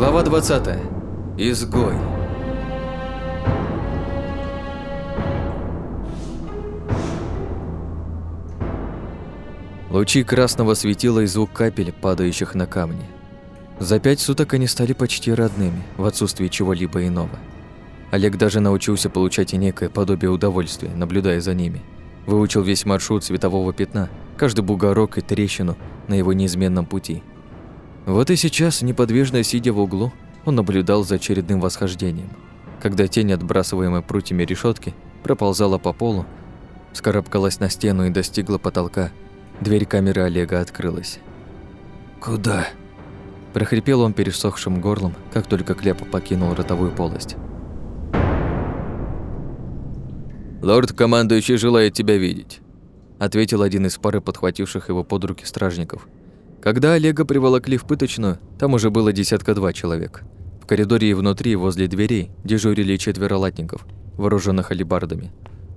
Глава 20. Изгой. Лучи красного светила и звук капель, падающих на камни. За пять суток они стали почти родными, в отсутствии чего-либо иного. Олег даже научился получать некое подобие удовольствия, наблюдая за ними. Выучил весь маршрут светового пятна, каждый бугорок и трещину на его неизменном пути. Вот и сейчас, неподвижно сидя в углу, он наблюдал за очередным восхождением. Когда тень, отбрасываемая прутьями решетки, проползала по полу, скарабкалась на стену и достигла потолка, Дверь камеры Олега открылась. «Куда?» Прохрипел он пересохшим горлом, как только Кляп покинул ротовую полость. «Лорд-командующий желает тебя видеть», ответил один из пары подхвативших его под руки стражников. Когда Олега приволокли в пыточную, там уже было десятка-два человек. В коридоре и внутри, возле дверей, дежурили четверо латников, вооруженных алебардами.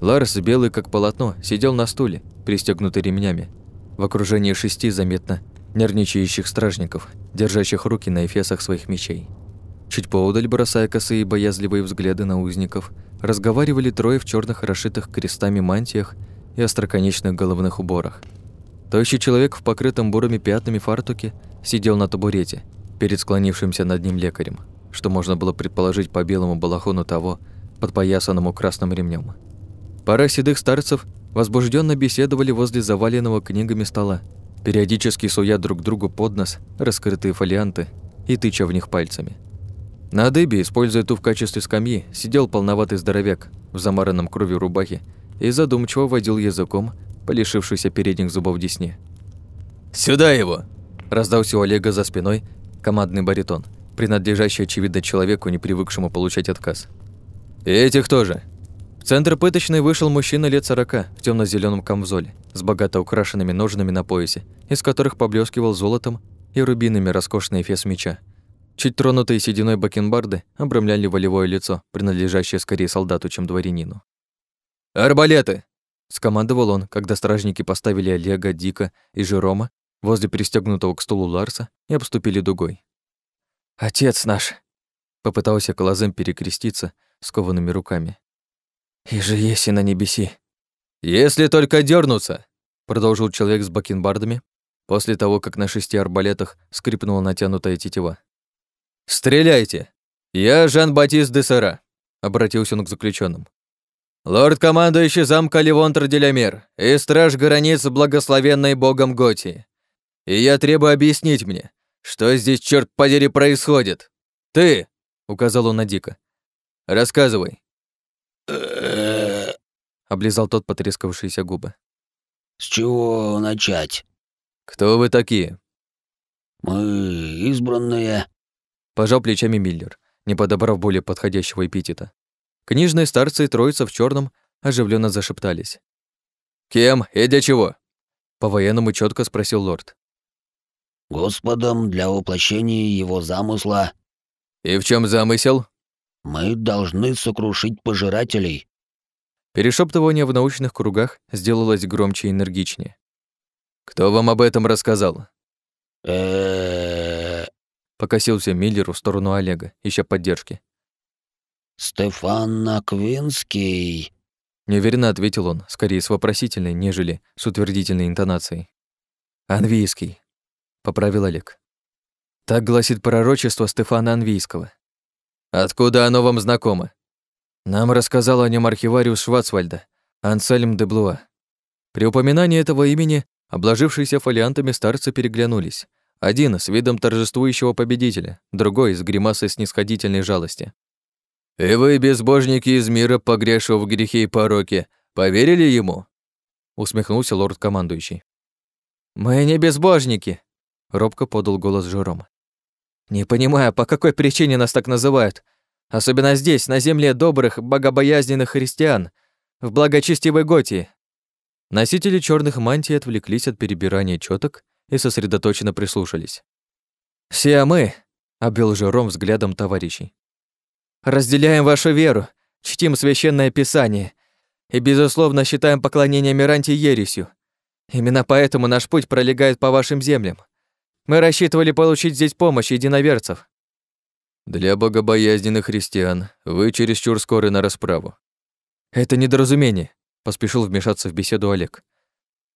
Ларс, белый как полотно, сидел на стуле, пристегнутый ремнями, в окружении шести заметно нервничающих стражников, держащих руки на эфесах своих мечей. Чуть поодаль, бросая косые боязливые взгляды на узников, разговаривали трое в черных расшитых крестами мантиях и остроконечных головных уборах. Тощий человек в покрытом бурыми пятнами фартуке сидел на табурете, перед склонившимся над ним лекарем, что можно было предположить по белому балахону того, подпоясанному красным ремнем. Пара седых старцев возбужденно беседовали возле заваленного книгами стола, периодически суя друг другу под нос раскрытые фолианты и тыча в них пальцами. На дыбе, используя ту в качестве скамьи, сидел полноватый здоровяк в замаранном кровью рубахе и задумчиво водил языком по лишившейся передних зубов десне. «Сюда его!» – раздался у Олега за спиной командный баритон, принадлежащий, очевидно, человеку, не привыкшему получать отказ. «И этих тоже!» центр пыточной вышел мужчина лет сорока в темно зеленом камзоле с богато украшенными ножнами на поясе, из которых поблескивал золотом и рубинами роскошный эфес меча. Чуть тронутые сединой бакенбарды обрамляли волевое лицо, принадлежащее скорее солдату, чем дворянину. «Арбалеты!» – скомандовал он, когда стражники поставили Олега, Дика и Жерома возле пристегнутого к стулу Ларса и обступили дугой. «Отец наш!» – попытался Колозем перекреститься скованными руками. «И же есть и на небеси». «Если только дернуться, продолжил человек с бакенбардами, после того, как на шести арбалетах скрипнула натянутая тетива. «Стреляйте! Я Жан-Батист де Сара», — обратился он к заключенным. «Лорд-командующий замка Левонтр Делямер и страж границ благословенной богом Готии. И я требую объяснить мне, что здесь, черт подери, происходит. Ты!» — указал он на Дика. «Рассказывай, облизал тот потрескавшиеся губы. С чего начать? Кто вы такие? Мы избранные. Пожал плечами Миллер, не подобрав более подходящего эпитета. Книжные старцы и троица в черном оживленно зашептались. Кем и для чего? По-военному четко спросил лорд. Господом для воплощения его замысла. И в чем замысел? Мы должны сокрушить пожирателей. Перешептывание в научных кругах сделалось громче и энергичнее. «Кто вам об этом рассказал?» Покосился Миллер в сторону Олега, ища поддержки. «Стефан Аквинский», — неуверенно ответил он, скорее с вопросительной, нежели с утвердительной интонацией. «Анвийский», — поправил Олег. Так гласит пророчество Стефана Анвийского. «Откуда оно вам знакомо?» Нам рассказал о нем архивариус Шварцвальда, Ансельм де Блуа. При упоминании этого имени обложившиеся фолиантами старцы переглянулись. Один с видом торжествующего победителя, другой с гримасой снисходительной жалости. «И вы, безбожники из мира, погрешив в грехе и пороке, поверили ему?» усмехнулся лорд-командующий. «Мы не безбожники», — робко подал голос Жером. Не понимаю, по какой причине нас так называют. Особенно здесь, на земле добрых, богобоязненных христиан, в благочестивой Готии. Носители черных мантий отвлеклись от перебирания чёток и сосредоточенно прислушались. «Все мы», — обвел Жером взглядом товарищей, «разделяем вашу веру, чтим священное писание и, безусловно, считаем поклонение Миранте ересью. Именно поэтому наш путь пролегает по вашим землям. Мы рассчитывали получить здесь помощь единоверцев. Для богобоязненных христиан вы чересчур скоры на расправу. Это недоразумение, поспешил вмешаться в беседу Олег.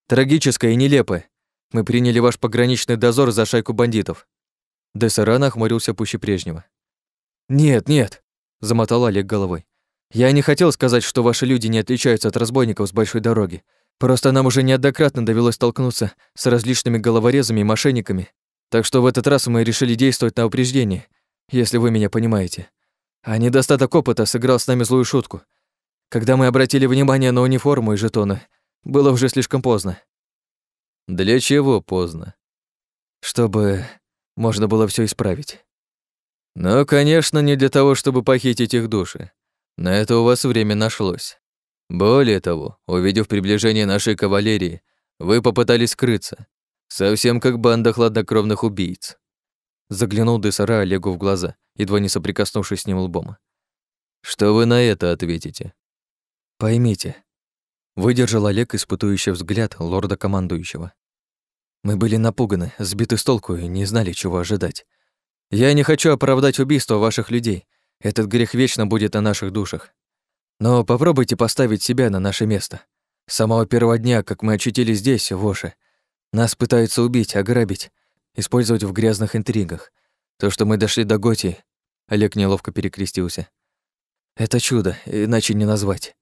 Трагическое и нелепое. Мы приняли ваш пограничный дозор за шайку бандитов. Дессера охмурился пуще прежнего. «Нет, нет», — замотал Олег головой. «Я не хотел сказать, что ваши люди не отличаются от разбойников с большой дороги. Просто нам уже неоднократно довелось столкнуться с различными головорезами и мошенниками, так что в этот раз мы решили действовать на упреждение, если вы меня понимаете. А недостаток опыта сыграл с нами злую шутку. Когда мы обратили внимание на униформу и жетоны, было уже слишком поздно. Для чего поздно? Чтобы можно было все исправить. Ну, конечно, не для того, чтобы похитить их души. На это у вас время нашлось. Более того, увидев приближение нашей кавалерии, вы попытались скрыться, совсем как банда хладнокровных убийц. Заглянул Десара Олегу в глаза, едва не соприкоснувшись с ним лбом. Что вы на это ответите? Поймите, выдержал Олег испытующий взгляд лорда-командующего. Мы были напуганы, сбиты с толку и не знали, чего ожидать. Я не хочу оправдать убийство ваших людей. Этот грех вечно будет на наших душах. Но попробуйте поставить себя на наше место. С самого первого дня, как мы очутились здесь, в Оше, нас пытаются убить, ограбить, использовать в грязных интригах. То, что мы дошли до Готи, Олег неловко перекрестился. Это чудо, иначе не назвать.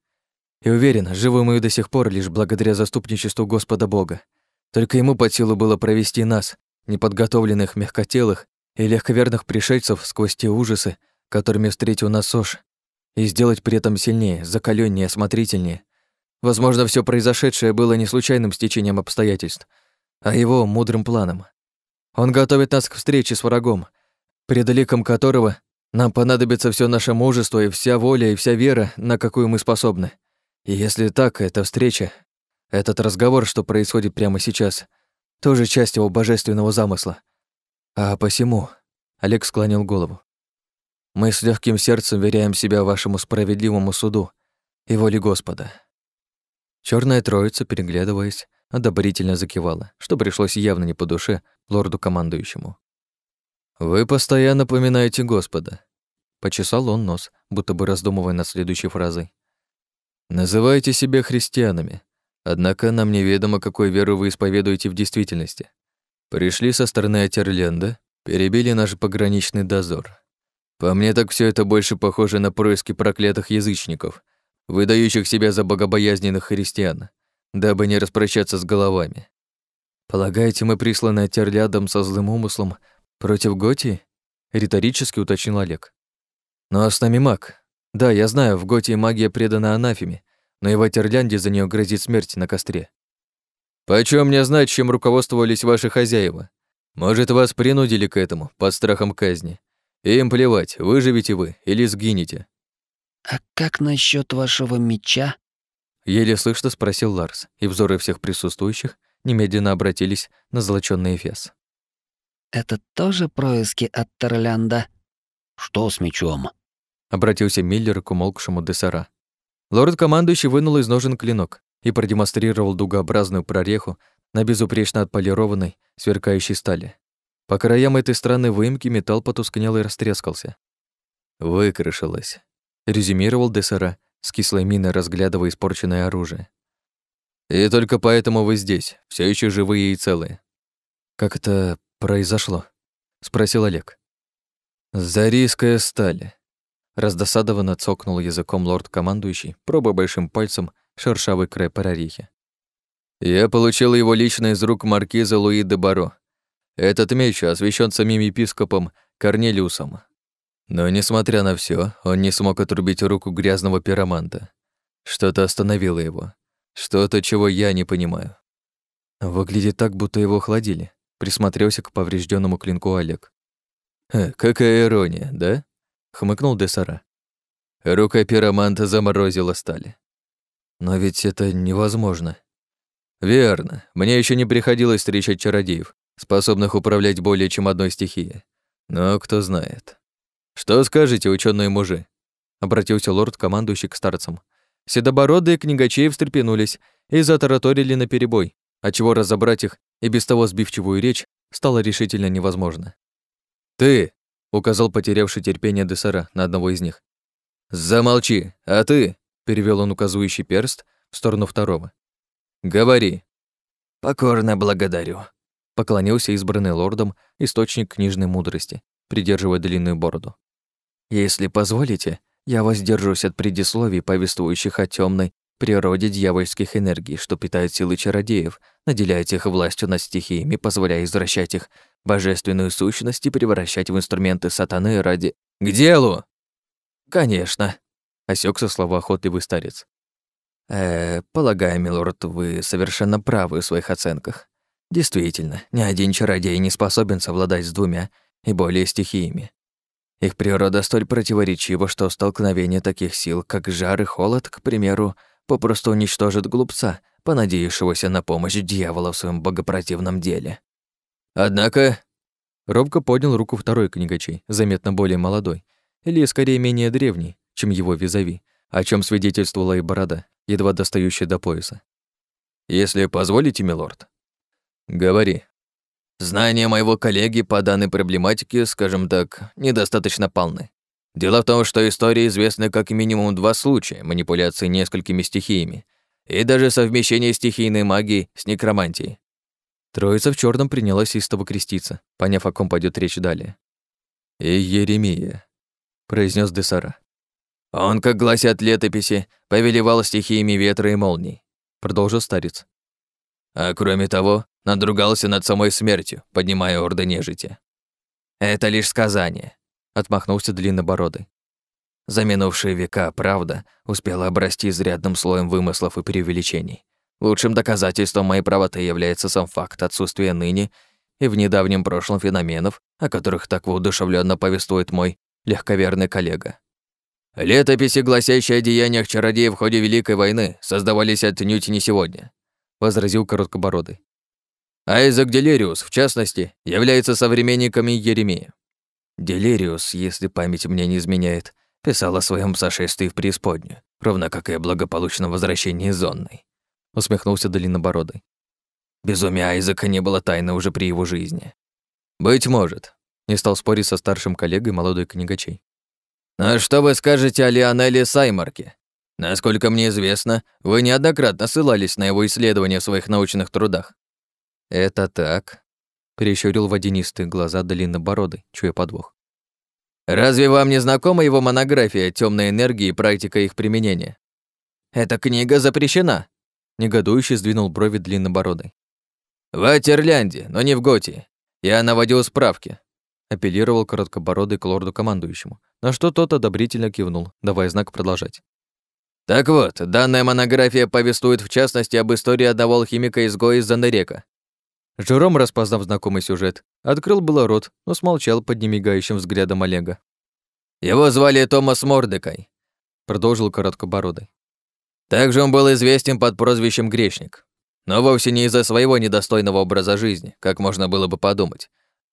И уверен, живы мы до сих пор лишь благодаря заступничеству Господа Бога. Только ему под силу было провести нас, неподготовленных, мягкотелых и легковерных пришельцев сквозь те ужасы, которыми встретил нас Сош, и сделать при этом сильнее, закалённее, осмотрительнее. Возможно, все произошедшее было не случайным стечением обстоятельств, а его мудрым планом. Он готовит нас к встрече с врагом, перед ликом которого нам понадобится все наше мужество и вся воля и вся вера, на какую мы способны. И если так, эта встреча, этот разговор, что происходит прямо сейчас, тоже часть его божественного замысла. А посему, Олег склонил голову. Мы с легким сердцем веряем себя вашему справедливому суду и воле Господа. Черная троица, переглядываясь, одобрительно закивала, что пришлось явно не по душе лорду-командующему. «Вы постоянно поминаете Господа», — почесал он нос, будто бы раздумывая над следующей фразой. «Называйте себя христианами, однако нам неведомо, какой веру вы исповедуете в действительности. Пришли со стороны Атерленда, перебили наш пограничный дозор, по мне так все это больше похоже на происки проклятых язычников, выдающих себя за богобоязненных христиан, дабы не распрощаться с головами. «Полагаете, мы присланы Терлядом со злым умыслом против Готии?» — риторически уточнил Олег. «Ну а с нами маг. Да, я знаю, в Готии магия предана анафеме, но и в Атерлянде за нее грозит смерть на костре». «Почем мне знать, чем руководствовались ваши хозяева? Может, вас принудили к этому, под страхом казни, им плевать, выживете вы или сгинете. А как насчет вашего меча? Еле слышно спросил Ларс, и взоры всех присутствующих немедленно обратились на золочёный эфес. Это тоже происки от Терлянда? Что с мечом? Обратился Миллер к умолкшему Десара. Лорд-командующий вынул из ножен клинок и продемонстрировал дугообразную прореху на безупречно отполированной, сверкающей стали. По краям этой странной выемки металл потускнел и растрескался. «Выкрашилось», — резюмировал Десера, с кислой миной разглядывая испорченное оружие. «И только поэтому вы здесь, все еще живые и целые». «Как это произошло?» — спросил Олег. «Зарийская сталь», — раздосадованно цокнул языком лорд-командующий, пробуя большим пальцем шершавый край прорехи. «Я получил его лично из рук маркиза Луи де Баро, этот меч освящен самим епископом Корнелиусом. Но, несмотря на все, он не смог отрубить руку грязного пироманта. Что-то остановило его. Что-то, чего я не понимаю. Выглядит так, будто его охладили. Присмотрелся к поврежденному клинку Олег. «Э, «Какая ирония, да?» — хмыкнул Десара. Рука пироманта заморозила сталь. «Но ведь это невозможно». «Верно. Мне еще не приходилось встречать чародеев, способных управлять более чем одной стихией. Но кто знает. Что скажете, ученые мужи? Обратился лорд, командующий к старцам. Седобородые книгачеи встрепенулись и затараторили наперебой, отчего разобрать их и без того сбивчивую речь стало решительно невозможно. «Ты!» указал потерявший терпение Десара на одного из них. «Замолчи, а ты?» — перевел он указывающий перст в сторону второго. «Говори». «Покорно благодарю», — поклонился избранный лордом источник книжной мудрости, придерживая длинную бороду. «Если позволите, я воздержусь от предисловий, повествующих о темной природе дьявольских энергий, что питают силы чародеев, наделяя их властью над стихиями, позволяя извращать их божественную сущность и превращать в инструменты сатаны ради... «К делу!» «Конечно», — осекся слова охотливый старец. «Э, полагаю, милорд, вы совершенно правы в своих оценках. Действительно, ни один чародей не способен совладать с двумя и более стихиями. Их природа столь противоречива, что столкновение таких сил, как жар и холод, к примеру, попросту уничтожит глупца, понадеявшегося на помощь дьявола в своем богопротивном деле. Однако... Робко поднял руку второй книгачей, заметно более молодой, или скорее менее древний, чем его визави, о чем свидетельствовала и борода, едва достающая до пояса. «Если позволите, милорд». «Говори». «Знания моего коллеги по данной проблематике, скажем так, недостаточно полны. Дело в том, что истории известны как минимум два случая манипуляции несколькими стихиями и даже совмещение стихийной магии с некромантией. Троица в черном принялась истово креститься, поняв, о ком пойдет речь далее. «И Еремия», — произнес Десара. «Он, как гласят летописи, повелевал стихиями ветра и молний», — продолжил старец. «А кроме того, надругался над самой смертью, поднимая орды нежити. Это лишь сказание отмахнулся длиннобородый. За минувшие века правда успела обрасти изрядным слоем вымыслов и преувеличений. Лучшим доказательством моей правоты является сам факт отсутствия ныне и в недавнем прошлом феноменов, о которых так воодушевленно повествует мой легковерный коллега. Летописи, гласящие о деяниях чародеев в ходе Великой войны, создавались отнюдь не сегодня, возразил короткобородый. Айзек Делериус, в частности, является современниками Еремея. Делириус, если память мне не изменяет, писал о своем сошествии в преисподнюю, ровно как и о благополучном возвращении зонной. Усмехнулся Долинобородый. Безумие Айзека не было тайны уже при его жизни. Быть может. Не стал спорить со старшим коллегой молодой книгачей. А что вы скажете о Лионеле Саймарке? Насколько мне известно, вы неоднократно ссылались на его исследования в своих научных трудах. Это так, Перещурил водянистые глаза длиннобородый, чуя подвох. «Разве вам не знакома его монография «Тёмная энергия и практика их применения»? Эта книга запрещена!» Негодующе сдвинул брови длиннобородый. «В Атерлянде, но не в Готи. Я наводил справки», апеллировал короткобородый к лорду-командующему, на что тот одобрительно кивнул, давая знак продолжать. «Так вот, данная монография повествует в частности об истории одного алхимика-изгоя из Занерека, Жером, распознав знакомый сюжет, открыл было рот, но смолчал под немигающим взглядом Олега. «Его звали Томас Мордекай», — продолжил короткобородый. «Также он был известен под прозвищем Грешник, но вовсе не из-за своего недостойного образа жизни, как можно было бы подумать,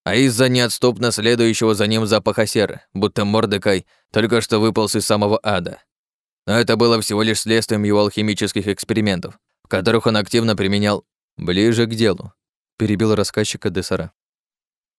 а из-за неотступно следующего за ним запаха серы, будто Мордекай только что выполз из самого ада. Но это было всего лишь следствием его алхимических экспериментов, в которых он активно применял ближе к делу перебил рассказчика Десара.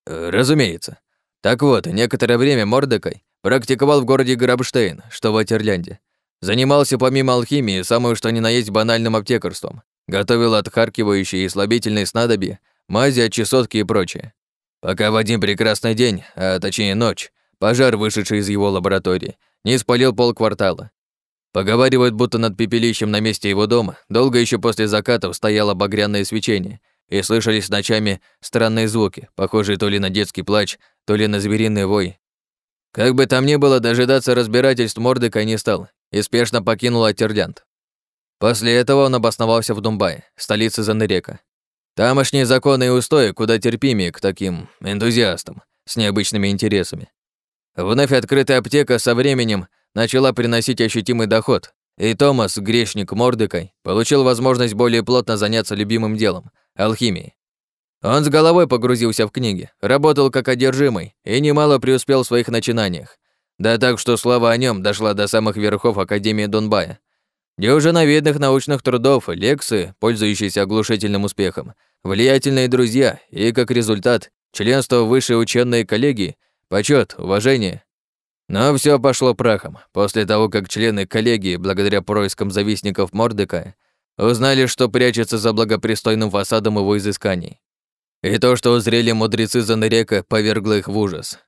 «Э, «Разумеется. Так вот, некоторое время Мордекай практиковал в городе Грабштейн, что в Атерлянде. Занимался помимо алхимии самую что ни на есть банальным аптекарством. Готовил отхаркивающие и слабительные снадобья, мази от чесотки и прочее. Пока в один прекрасный день, а точнее ночь, пожар, вышедший из его лаборатории, не спалил полквартала. Поговаривают, будто над пепелищем на месте его дома долго еще после закатов стояло багряное свечение, и слышались ночами странные звуки, похожие то ли на детский плач, то ли на звериный вой. Как бы там ни было, дожидаться разбирательств Мордыка не стал и спешно покинул Атердянт. После этого он обосновался в Думбае, столице Занырека. Тамошние законы и устои куда терпимее к таким энтузиастам с необычными интересами. Вновь открытая аптека со временем начала приносить ощутимый доход, и Томас, грешник Мордыкой, получил возможность более плотно заняться любимым делом – алхимией. Он с головой погрузился в книги, работал как одержимый и немало преуспел в своих начинаниях. Да так, что слава о нем дошла до самых верхов Академии Донбая. Дюжина видных научных трудов, лекции, пользующиеся оглушительным успехом, влиятельные друзья и, как результат, членство высшей ученой коллегии, почет, уважение. Но все пошло прахом, после того, как члены коллегии, благодаря проискам завистников Мордека, узнали, что прячется за благопристойным фасадом его изысканий. И то, что узрели мудрецы Занерека, повергло их в ужас.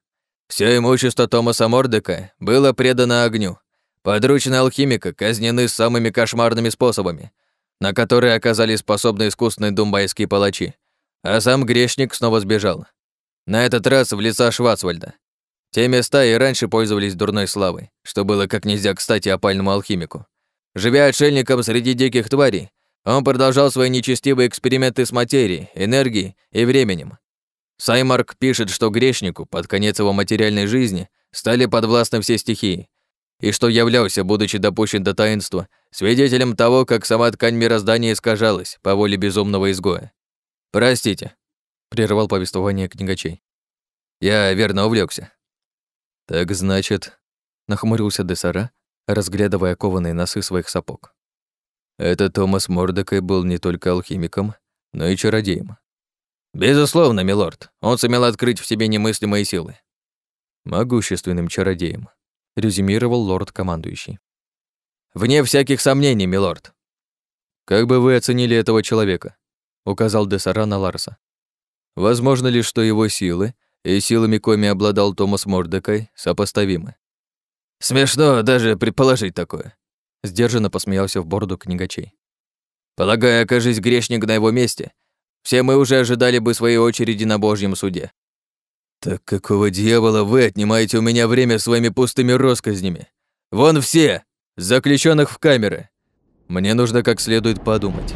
Все имущество Томаса Мордека было предано огню. Подручные алхимика казнены самыми кошмарными способами, на которые оказались способны искусные думбайские палачи. А сам грешник снова сбежал. На этот раз в лица Швацвальда. Те места и раньше пользовались дурной славой, что было как нельзя кстати опальному алхимику. Живя отшельником среди диких тварей, он продолжал свои нечестивые эксперименты с материей, энергией и временем, Саймарк пишет, что грешнику под конец его материальной жизни стали подвластны все стихии, и что являлся, будучи допущен до таинства, свидетелем того, как сама ткань мироздания искажалась по воле безумного изгоя. «Простите», — прервал повествование книгачей. «Я верно увлекся. «Так значит», — нахмурился Десара, разглядывая кованые носы своих сапог. «Этот Томас Мордекай был не только алхимиком, но и чародеем. «Безусловно, милорд. Он сумел открыть в себе немыслимые силы». «Могущественным чародеем», — резюмировал лорд-командующий. «Вне всяких сомнений, милорд». «Как бы вы оценили этого человека?» — указал Десара на Ларса. «Возможно ли, что его силы и силами, коими обладал Томас Мордекай, сопоставимы?» «Смешно даже предположить такое», — сдержанно посмеялся в бороду книгачей. «Полагаю, окажись грешник на его месте, все мы уже ожидали бы своей очереди на Божьем суде. Так какого дьявола вы отнимаете у меня время своими пустыми россказнями? Вон все, заключенных в камеры. Мне нужно как следует подумать.